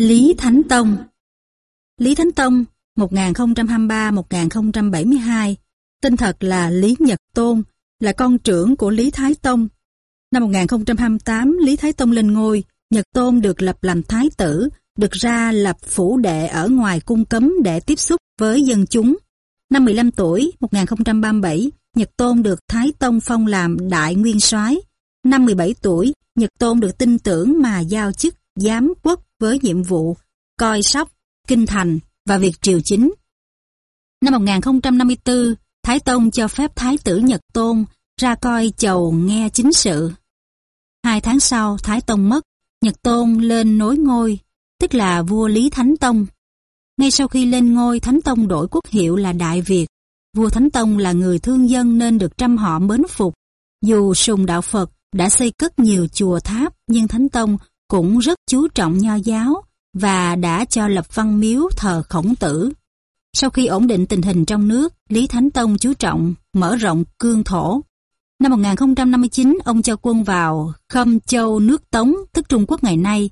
Lý Thánh Tông Lý Thánh Tông 1023-1072 Tên thật là Lý Nhật Tôn, là con trưởng của Lý Thái Tông. Năm 1028 Lý Thái Tông lên ngôi, Nhật Tôn được lập làm Thái tử, được ra lập phủ đệ ở ngoài cung cấm để tiếp xúc với dân chúng. Năm 15 tuổi 1037 Nhật Tôn được Thái Tông phong làm Đại Nguyên soái. Năm 17 tuổi, Nhật Tôn được tin tưởng mà giao chức giám quốc với nhiệm vụ coi sóc, kinh thành và việc triều chính. Năm 1054, Thái Tông cho phép Thái tử Nhật Tôn ra coi chầu nghe chính sự. Hai tháng sau, Thái Tông mất, Nhật Tôn lên nối ngôi, tức là vua Lý Thánh Tông. Ngay sau khi lên ngôi, Thánh Tông đổi quốc hiệu là Đại Việt. Vua Thánh Tông là người thương dân nên được trăm họ mến phục. Dù sùng đạo Phật đã xây cất nhiều chùa tháp, nhưng Thánh Tông cũng rất chú trọng nho giáo và đã cho lập văn miếu thờ khổng tử. Sau khi ổn định tình hình trong nước, Lý Thánh Tông chú trọng mở rộng cương thổ. Năm 1059, ông cho quân vào Khâm Châu nước Tống, tức Trung Quốc ngày nay.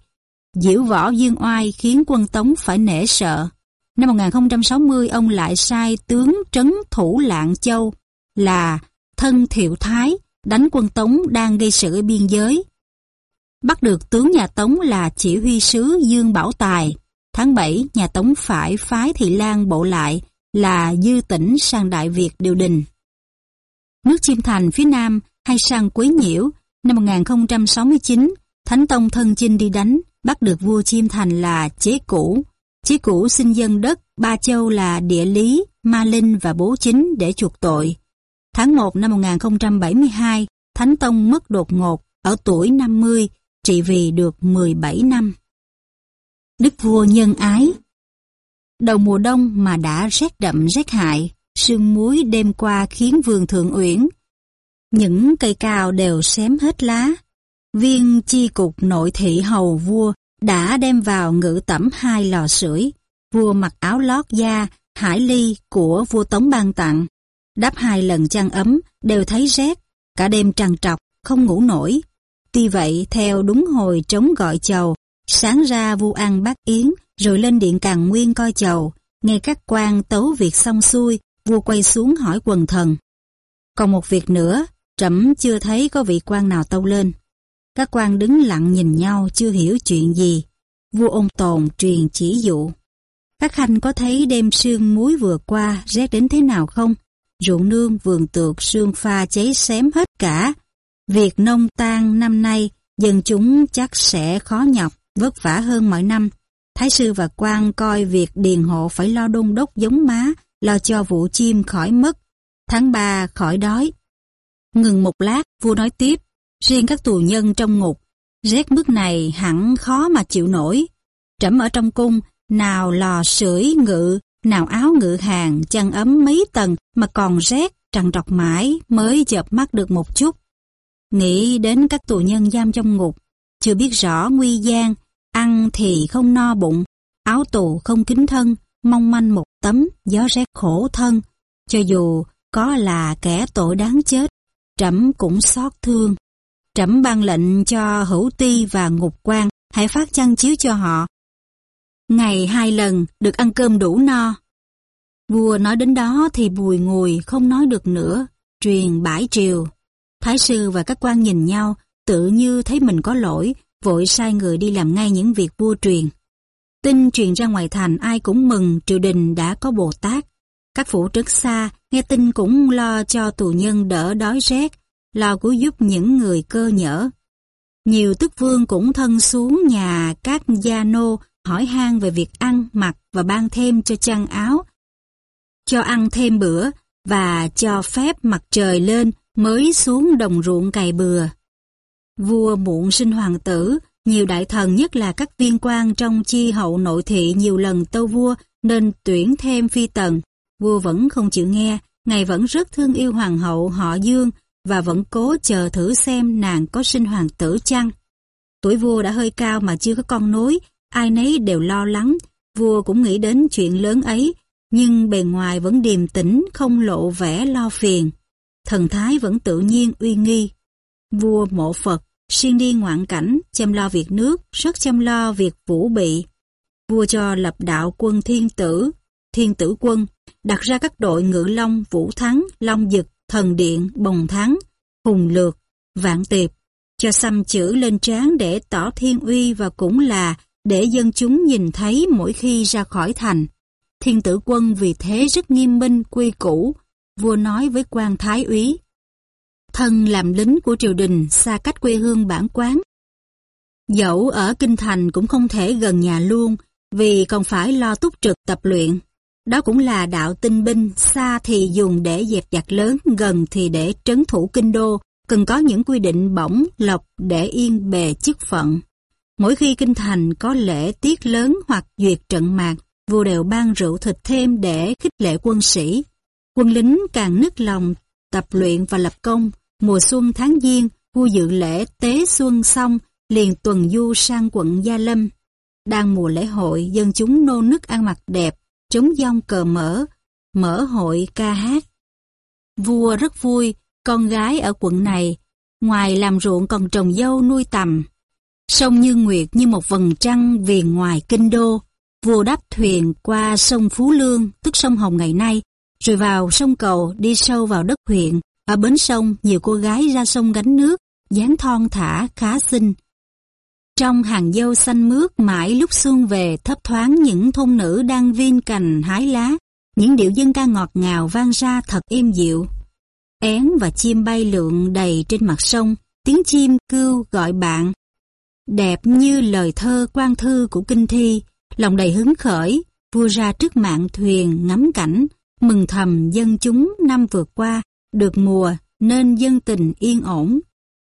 Diễu võ dương oai khiến quân Tống phải nể sợ. Năm 1060, ông lại sai tướng trấn thủ Lạng Châu là Thân Thiệu Thái đánh quân Tống đang gây sự ở biên giới. Bắt được tướng nhà Tống là chỉ huy sứ Dương Bảo Tài. Tháng 7, nhà Tống phải phái Thị Lan bộ lại là dư tỉnh sang Đại Việt điều đình. Nước Chiêm Thành phía Nam hay sang Quế Nhiễu, năm 1069, Thánh Tông thân chinh đi đánh, bắt được vua Chiêm Thành là Chế Cũ. Chế Cũ xin dân đất Ba Châu là địa lý, ma linh và bố chính để chuộc tội. Tháng 1 năm 1072, Thánh Tông mất đột ngột ở tuổi 50 trị vì được 17 năm. Đức vua nhân ái Đầu mùa đông mà đã rét đậm rét hại, sương muối đêm qua khiến vườn thượng uyển. Những cây cao đều xém hết lá. Viên chi cục nội thị hầu vua đã đem vào ngự tẩm hai lò sưởi. Vua mặc áo lót da, hải ly của vua Tống ban tặng. Đắp hai lần chăn ấm, đều thấy rét, cả đêm trằn trọc, không ngủ nổi. Tuy vậy, theo đúng hồi trống gọi chầu, sáng ra vu ăn bát yến, rồi lên điện càng nguyên coi chầu, nghe các quan tấu việc xong xuôi, vua quay xuống hỏi quần thần. Còn một việc nữa, trẫm chưa thấy có vị quan nào tâu lên. Các quan đứng lặng nhìn nhau chưa hiểu chuyện gì. Vua ôn tồn truyền chỉ dụ. Các khanh có thấy đêm sương muối vừa qua rét đến thế nào không? Ruộng nương vườn tược sương pha cháy xém hết cả, Việc nông tan năm nay, dân chúng chắc sẽ khó nhọc, vất vả hơn mọi năm. Thái sư và quan coi việc điền hộ phải lo đôn đốc giống má, lo cho vụ chim khỏi mất, tháng 3 khỏi đói. Ngừng một lát, vua nói tiếp, riêng các tù nhân trong ngục, rét mức này hẳn khó mà chịu nổi. Trẫm ở trong cung, nào lò sưởi ngự, nào áo ngự hàng, chăn ấm mấy tầng mà còn rét, trằn trọc mãi mới chợp mắt được một chút. Nghĩ đến các tù nhân giam trong ngục, chưa biết rõ nguy gian, ăn thì không no bụng, áo tù không kính thân, mong manh một tấm, gió rét khổ thân. Cho dù có là kẻ tội đáng chết, trẫm cũng xót thương. Trẫm ban lệnh cho hữu ti và ngục quan hãy phát chăn chiếu cho họ. Ngày hai lần được ăn cơm đủ no. Vua nói đến đó thì bùi ngùi không nói được nữa, truyền bãi triều. Thái sư và các quan nhìn nhau, tự như thấy mình có lỗi, vội sai người đi làm ngay những việc vua truyền. Tin truyền ra ngoài thành ai cũng mừng triều đình đã có Bồ Tát. Các phủ trấn xa, nghe tin cũng lo cho tù nhân đỡ đói rét, lo cứu giúp những người cơ nhở. Nhiều tức vương cũng thân xuống nhà các gia nô hỏi han về việc ăn, mặc và ban thêm cho chăn áo. Cho ăn thêm bữa và cho phép mặt trời lên mới xuống đồng ruộng cày bừa. Vua muộn sinh hoàng tử, nhiều đại thần nhất là các viên quan trong chi hậu nội thị nhiều lần tâu vua nên tuyển thêm phi tần. Vua vẫn không chịu nghe, ngài vẫn rất thương yêu hoàng hậu họ Dương và vẫn cố chờ thử xem nàng có sinh hoàng tử chăng. Tuổi vua đã hơi cao mà chưa có con nối, ai nấy đều lo lắng, vua cũng nghĩ đến chuyện lớn ấy, nhưng bề ngoài vẫn điềm tĩnh không lộ vẻ lo phiền thần thái vẫn tự nhiên uy nghi. Vua mộ Phật, siêng đi ngoạn cảnh, chăm lo việc nước, rất chăm lo việc vũ bị. vua cho lập đạo quân thiên tử, thiên tử quân, đặt ra các đội ngự long, vũ thắng, long dực, thần điện, bồng thắng, hùng lược, vạn tiệp, cho xăm chữ lên trán để tỏ thiên uy và cũng là để dân chúng nhìn thấy mỗi khi ra khỏi thành. Thiên tử quân vì thế rất nghiêm minh, quy củ, vua nói với quan thái úy. Thân làm lính của triều đình xa cách quê hương bản quán. Dẫu ở kinh thành cũng không thể gần nhà luôn, vì còn phải lo túc trực tập luyện. Đó cũng là đạo tinh binh, xa thì dùng để dẹp giặc lớn, gần thì để trấn thủ kinh đô, cần có những quy định bổng, lộc để yên bề chức phận. Mỗi khi kinh thành có lễ tiết lớn hoặc duyệt trận mạc, vua đều ban rượu thịt thêm để khích lệ quân sĩ. Quân lính càng nức lòng, tập luyện và lập công. Mùa xuân tháng giêng, vua dự lễ tế xuân xong, liền tuần du sang quận Gia Lâm. Đang mùa lễ hội, dân chúng nô nức ăn mặc đẹp, trống dông cờ mở, mở hội ca hát. Vua rất vui, con gái ở quận này, ngoài làm ruộng còn trồng dâu nuôi tầm. Sông Như Nguyệt như một vầng trăng viền ngoài kinh đô, vua đắp thuyền qua sông Phú Lương, tức sông Hồng ngày nay, rồi vào sông Cầu đi sâu vào đất huyện. Ở bến sông, nhiều cô gái ra sông gánh nước, dáng thon thả, khá xinh. Trong hàng dâu xanh mướt mãi lúc xuân về thấp thoáng những thôn nữ đang viên cành hái lá, những điệu dân ca ngọt ngào vang ra thật êm dịu. Én và chim bay lượn đầy trên mặt sông, tiếng chim kêu gọi bạn. Đẹp như lời thơ quan thư của kinh thi, lòng đầy hứng khởi, vua ra trước mạng thuyền ngắm cảnh, mừng thầm dân chúng năm vừa qua, được mùa nên dân tình yên ổn.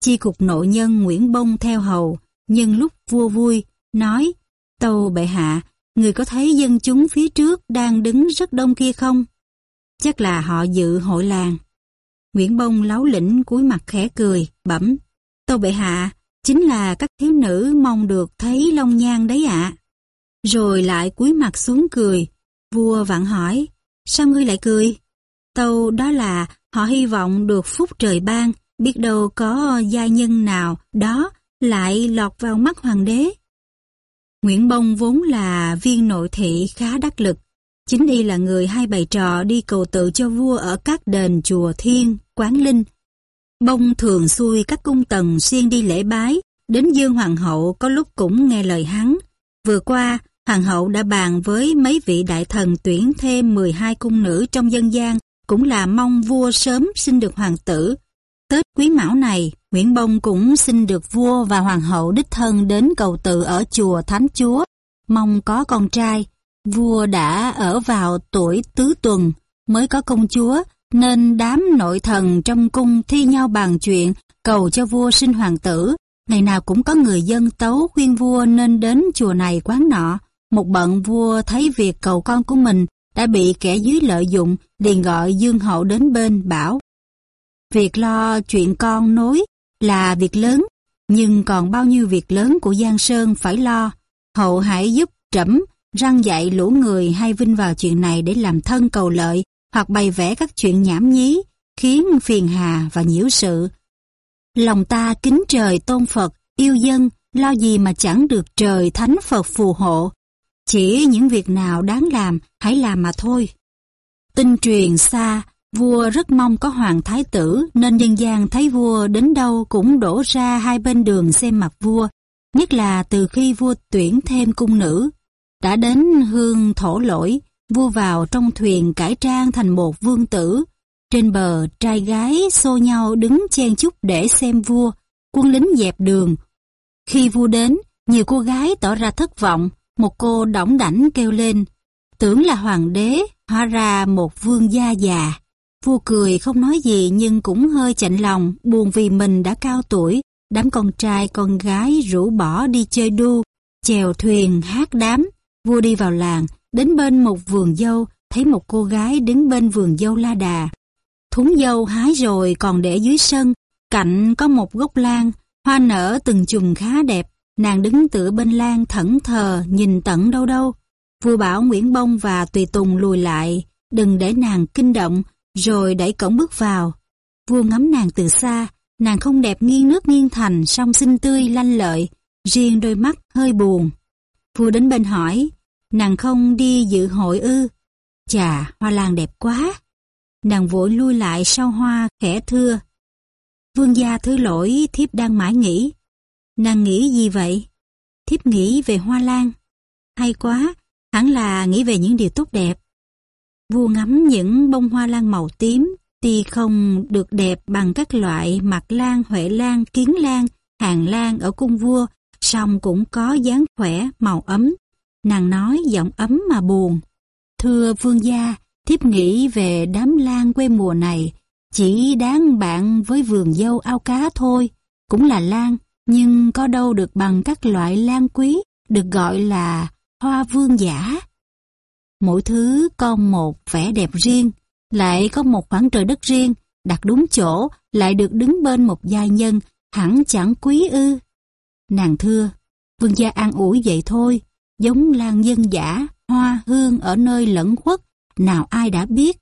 Chi cục nội nhân Nguyễn Bông theo hầu, nhân lúc vua vui, nói, Tâu bệ hạ, người có thấy dân chúng phía trước đang đứng rất đông kia không? Chắc là họ dự hội làng. Nguyễn Bông láo lĩnh cúi mặt khẽ cười, bẩm. Tâu bệ hạ, chính là các thiếu nữ mong được thấy long nhan đấy ạ. Rồi lại cúi mặt xuống cười. Vua vặn hỏi, sao ngươi lại cười? Tâu đó là họ hy vọng được phúc trời ban, biết đâu có gia nhân nào đó lại lọt vào mắt hoàng đế. Nguyễn Bông vốn là viên nội thị khá đắc lực. Chính y là người hai bày trò đi cầu tự cho vua ở các đền chùa thiên, quán linh. Bông thường xuôi các cung tần xuyên đi lễ bái, đến Dương Hoàng hậu có lúc cũng nghe lời hắn. Vừa qua, Hoàng hậu đã bàn với mấy vị đại thần tuyển thêm 12 cung nữ trong dân gian, cũng là mong vua sớm sinh được hoàng tử. Tết quý mão này, Nguyễn Bông cũng xin được vua và hoàng hậu đích thân đến cầu tự ở chùa Thánh Chúa, mong có con trai. Vua đã ở vào tuổi tứ tuần, mới có công chúa, nên đám nội thần trong cung thi nhau bàn chuyện cầu cho vua sinh hoàng tử. Ngày nào cũng có người dân tấu khuyên vua nên đến chùa này quán nọ. Một bận vua thấy việc cầu con của mình đã bị kẻ dưới lợi dụng, liền gọi Dương Hậu đến bên bảo. Việc lo chuyện con nối là việc lớn, nhưng còn bao nhiêu việc lớn của Giang Sơn phải lo. Hậu hãy giúp trẫm răng dạy lũ người hay vinh vào chuyện này để làm thân cầu lợi hoặc bày vẽ các chuyện nhảm nhí, khiến phiền hà và nhiễu sự. Lòng ta kính trời tôn Phật, yêu dân, lo gì mà chẳng được trời thánh Phật phù hộ. Chỉ những việc nào đáng làm, hãy làm mà thôi. Tinh truyền xa, vua rất mong có hoàng thái tử, nên dân gian thấy vua đến đâu cũng đổ ra hai bên đường xem mặt vua, nhất là từ khi vua tuyển thêm cung nữ. Đã đến hương thổ lỗi, vua vào trong thuyền cải trang thành một vương tử. Trên bờ, trai gái xô nhau đứng chen chúc để xem vua, quân lính dẹp đường. Khi vua đến, nhiều cô gái tỏ ra thất vọng, một cô đỏng đảnh kêu lên, tưởng là hoàng đế, hóa ra một vương gia già. Vua cười không nói gì nhưng cũng hơi chạnh lòng, buồn vì mình đã cao tuổi, đám con trai con gái rủ bỏ đi chơi đu, chèo thuyền hát đám. Vua đi vào làng, đến bên một vườn dâu, thấy một cô gái đứng bên vườn dâu la đà. Thúng dâu hái rồi còn để dưới sân, cạnh có một gốc lan, hoa nở từng chùm khá đẹp, Nàng đứng tựa bên lan thẫn thờ, nhìn tận đâu đâu. Vua bảo Nguyễn Bông và Tùy Tùng lùi lại, đừng để nàng kinh động, rồi đẩy cổng bước vào. Vua ngắm nàng từ xa, nàng không đẹp nghiêng nước nghiêng thành, song xinh tươi lanh lợi, riêng đôi mắt hơi buồn. Vua đến bên hỏi, Nàng không đi dự hội ư? Chà, hoa lan đẹp quá. Nàng vội lui lại sau hoa khẽ thưa. Vương gia thứ lỗi thiếp đang mãi nghĩ. Nàng nghĩ gì vậy? Thiếp nghĩ về hoa lan. Hay quá, hẳn là nghĩ về những điều tốt đẹp. Vua ngắm những bông hoa lan màu tím, tuy không được đẹp bằng các loại mặt lan, huệ lan, kiến lan, hàng lan ở cung vua, song cũng có dáng khỏe, màu ấm. Nàng nói giọng ấm mà buồn. Thưa vương gia, thiếp nghĩ về đám lan quê mùa này, chỉ đáng bạn với vườn dâu ao cá thôi, cũng là lan, nhưng có đâu được bằng các loại lan quý, được gọi là hoa vương giả. Mỗi thứ có một vẻ đẹp riêng, lại có một khoảng trời đất riêng, đặt đúng chỗ, lại được đứng bên một gia nhân, hẳn chẳng quý ư. Nàng thưa, vương gia an ủi vậy thôi, giống lan dân giả, hoa hương ở nơi lẫn khuất, nào ai đã biết.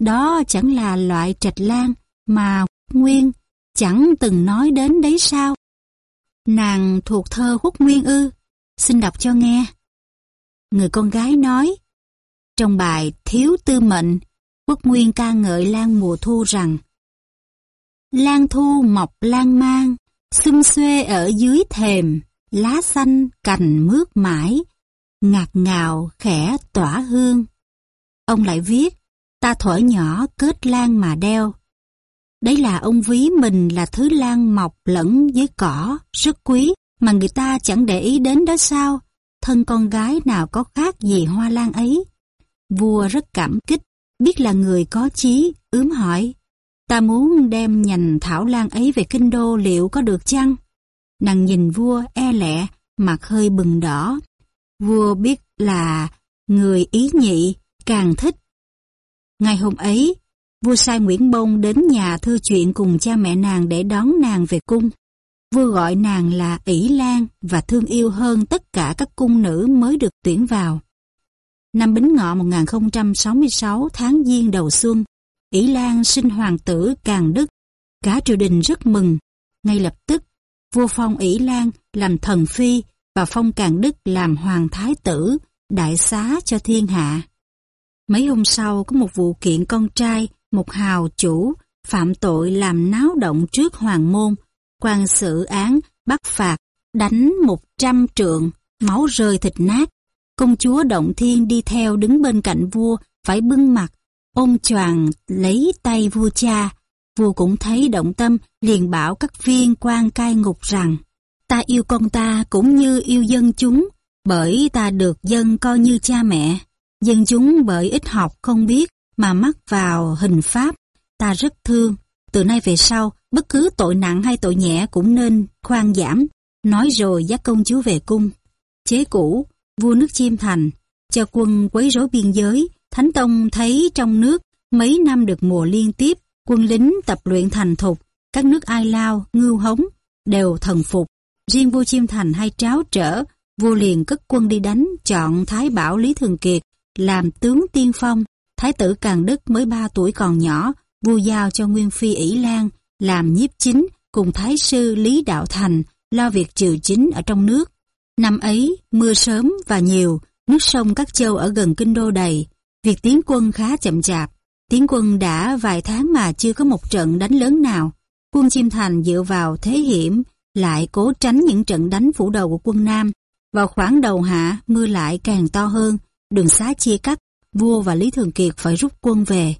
Đó chẳng là loại trạch lan mà Nguyên chẳng từng nói đến đấy sao. Nàng thuộc thơ Húc Nguyên ư, xin đọc cho nghe. Người con gái nói, trong bài Thiếu Tư Mệnh, Quốc Nguyên ca ngợi lan mùa thu rằng Lan thu mọc lan mang, xum xuê ở dưới thềm, lá xanh cành mướt mãi, ngạt ngào khẽ tỏa hương. Ông lại viết, ta thổi nhỏ kết lan mà đeo. Đấy là ông ví mình là thứ lan mọc lẫn với cỏ, rất quý, mà người ta chẳng để ý đến đó sao. Thân con gái nào có khác gì hoa lan ấy. Vua rất cảm kích, biết là người có chí, ướm hỏi. Ta muốn đem nhành thảo lan ấy về kinh đô liệu có được chăng? Nàng nhìn vua e lẹ, mặt hơi bừng đỏ. Vua biết là người ý nhị, càng thích. Ngày hôm ấy, vua sai Nguyễn Bông đến nhà thư chuyện cùng cha mẹ nàng để đón nàng về cung. Vua gọi nàng là ỷ Lan và thương yêu hơn tất cả các cung nữ mới được tuyển vào. Năm Bính Ngọ 1066 tháng Giêng đầu xuân, ỷ Lan sinh hoàng tử Càng Đức. Cả triều đình rất mừng. Ngay lập tức, vua phong ỷ Lan làm thần phi và phong Càng Đức làm hoàng thái tử, đại xá cho thiên hạ. Mấy hôm sau có một vụ kiện con trai, một hào chủ, phạm tội làm náo động trước hoàng môn, quan xử án, bắt phạt, đánh một trăm trượng, máu rơi thịt nát. Công chúa Động Thiên đi theo đứng bên cạnh vua, phải bưng mặt, ôm choàng lấy tay vua cha. Vua cũng thấy động tâm, liền bảo các viên quan cai ngục rằng, ta yêu con ta cũng như yêu dân chúng, bởi ta được dân coi như cha mẹ. Dân chúng bởi ít học không biết mà mắc vào hình pháp, ta rất thương. Từ nay về sau, bất cứ tội nặng hay tội nhẹ cũng nên khoan giảm, nói rồi dắt công chúa về cung. Chế cũ, vua nước Chiêm Thành, cho quân quấy rối biên giới, Thánh Tông thấy trong nước mấy năm được mùa liên tiếp, quân lính tập luyện thành thục, các nước Ai Lao, Ngưu Hống đều thần phục. Riêng vua Chiêm Thành hay tráo trở, vua liền cất quân đi đánh, chọn Thái Bảo Lý Thường Kiệt làm tướng tiên phong. Thái tử Càng Đức mới 3 tuổi còn nhỏ, vua giao cho Nguyên Phi ỷ Lan làm nhiếp chính cùng Thái sư Lý Đạo Thành lo việc triều chính ở trong nước. Năm ấy, mưa sớm và nhiều, nước sông các châu ở gần kinh đô đầy. Việc tiến quân khá chậm chạp. Tiến quân đã vài tháng mà chưa có một trận đánh lớn nào. Quân Chiêm Thành dựa vào thế hiểm, lại cố tránh những trận đánh phủ đầu của quân Nam. Vào khoảng đầu hạ, mưa lại càng to hơn, đường xá chia cắt, vua và Lý Thường Kiệt phải rút quân về.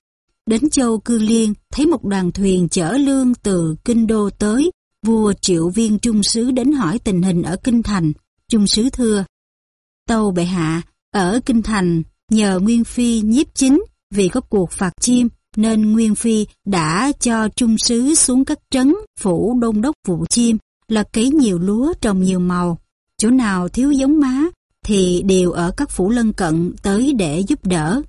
Đến châu Cư Liên, thấy một đoàn thuyền chở lương từ Kinh Đô tới, vua triệu viên trung sứ đến hỏi tình hình ở Kinh Thành. Trung sứ thưa, Tâu bệ hạ, ở Kinh Thành, nhờ Nguyên Phi nhiếp chính vì có cuộc phạt chim, nên Nguyên Phi đã cho trung sứ xuống các trấn phủ đôn đốc vụ chim, là cấy nhiều lúa trồng nhiều màu. Chỗ nào thiếu giống má thì đều ở các phủ lân cận tới để giúp đỡ.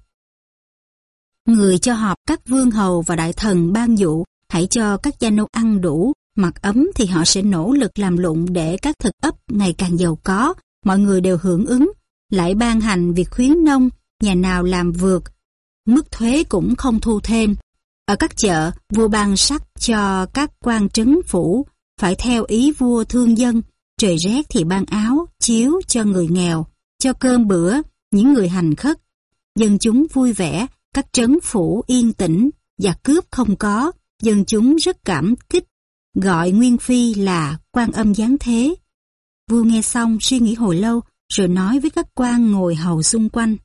Người cho họp các vương hầu và đại thần ban dụ hãy cho các gia nô ăn đủ, mặc ấm thì họ sẽ nỗ lực làm lụng để các thực ấp ngày càng giàu có, mọi người đều hưởng ứng, lại ban hành việc khuyến nông, nhà nào làm vượt, mức thuế cũng không thu thêm. Ở các chợ, vua ban sắc cho các quan trấn phủ, phải theo ý vua thương dân, trời rét thì ban áo, chiếu cho người nghèo, cho cơm bữa, những người hành khất. Dân chúng vui vẻ, các trấn phủ yên tĩnh, và cướp không có, dân chúng rất cảm kích, gọi Nguyên Phi là quan âm giáng thế. Vua nghe xong suy nghĩ hồi lâu, rồi nói với các quan ngồi hầu xung quanh.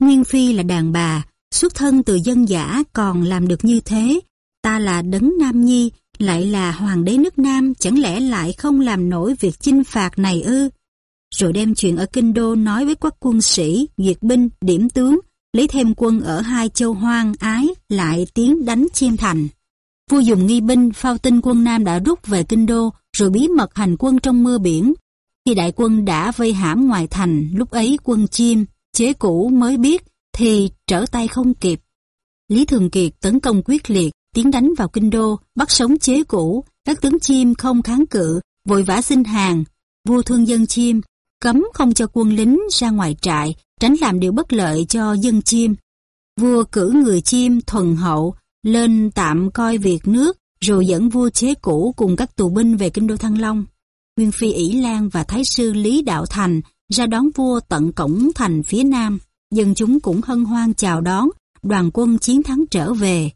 Nguyên Phi là đàn bà, xuất thân từ dân giả còn làm được như thế. Ta là đấng Nam Nhi, lại là hoàng đế nước Nam, chẳng lẽ lại không làm nổi việc chinh phạt này ư? Rồi đem chuyện ở Kinh Đô nói với các quân sĩ, duyệt binh, điểm tướng, lấy thêm quân ở hai châu hoang ái, lại tiến đánh chiêm thành. Vua dùng nghi binh phao tin quân Nam đã rút về Kinh Đô, rồi bí mật hành quân trong mưa biển. Khi đại quân đã vây hãm ngoài thành, lúc ấy quân chiêm, chế cũ mới biết, thì trở tay không kịp. Lý Thường Kiệt tấn công quyết liệt, tiến đánh vào kinh đô, bắt sống chế cũ, các tướng chiêm không kháng cự, vội vã xin hàng. Vua thương dân chiêm cấm không cho quân lính ra ngoài trại, tránh làm điều bất lợi cho dân chim. Vua cử người chim thuần hậu, lên tạm coi việc nước, rồi dẫn vua chế cũ cùng các tù binh về kinh đô Thăng Long. Nguyên phi ỷ Lan và Thái sư Lý Đạo Thành ra đón vua tận cổng thành phía nam. Dân chúng cũng hân hoan chào đón, đoàn quân chiến thắng trở về.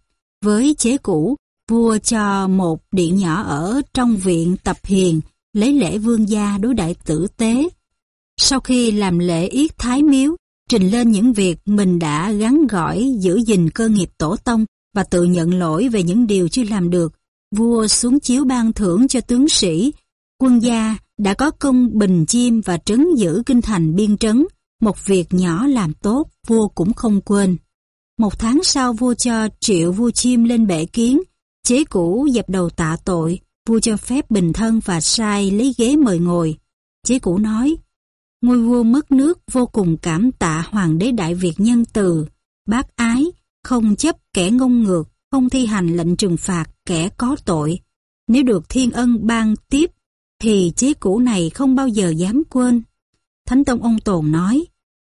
Với chế cũ, vua cho một điện nhỏ ở trong viện tập hiền, lấy lễ vương gia đối đại tử tế. Sau khi làm lễ yết thái miếu, trình lên những việc mình đã gắn gỏi giữ gìn cơ nghiệp tổ tông và tự nhận lỗi về những điều chưa làm được, vua xuống chiếu ban thưởng cho tướng sĩ, quân gia đã có công bình chiêm và trấn giữ kinh thành biên trấn, một việc nhỏ làm tốt vua cũng không quên. Một tháng sau vua cho triệu vua chiêm lên bệ kiến, chế cũ dập đầu tạ tội, vua cho phép bình thân và sai lấy ghế mời ngồi. Chế cũ nói, ngôi vua mất nước vô cùng cảm tạ hoàng đế đại Việt nhân từ, bác ái, không chấp kẻ ngông ngược, không thi hành lệnh trừng phạt kẻ có tội. Nếu được thiên ân ban tiếp, thì chế cũ này không bao giờ dám quên. Thánh Tông ông Tồn nói,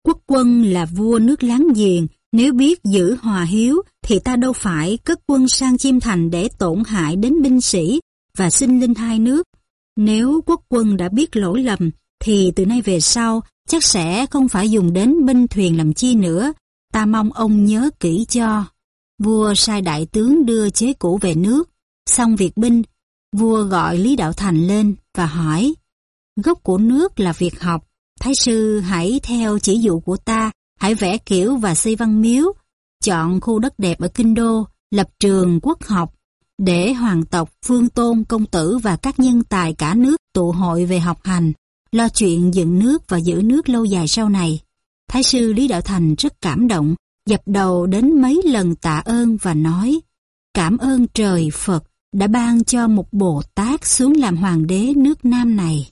quốc quân là vua nước láng giềng, nếu biết giữ hòa hiếu thì ta đâu phải cất quân sang chiêm thành để tổn hại đến binh sĩ và sinh linh hai nước. Nếu quốc quân đã biết lỗi lầm thì từ nay về sau chắc sẽ không phải dùng đến binh thuyền làm chi nữa. Ta mong ông nhớ kỹ cho. Vua sai đại tướng đưa chế cũ về nước. Xong việc binh, vua gọi Lý Đạo Thành lên và hỏi Gốc của nước là việc học. Thái sư hãy theo chỉ dụ của ta Hãy vẽ kiểu và xây văn miếu, chọn khu đất đẹp ở Kinh Đô, lập trường quốc học, để hoàng tộc, phương tôn, công tử và các nhân tài cả nước tụ hội về học hành, lo chuyện dựng nước và giữ nước lâu dài sau này. Thái sư Lý Đạo Thành rất cảm động, dập đầu đến mấy lần tạ ơn và nói Cảm ơn trời Phật đã ban cho một Bồ Tát xuống làm hoàng đế nước Nam này.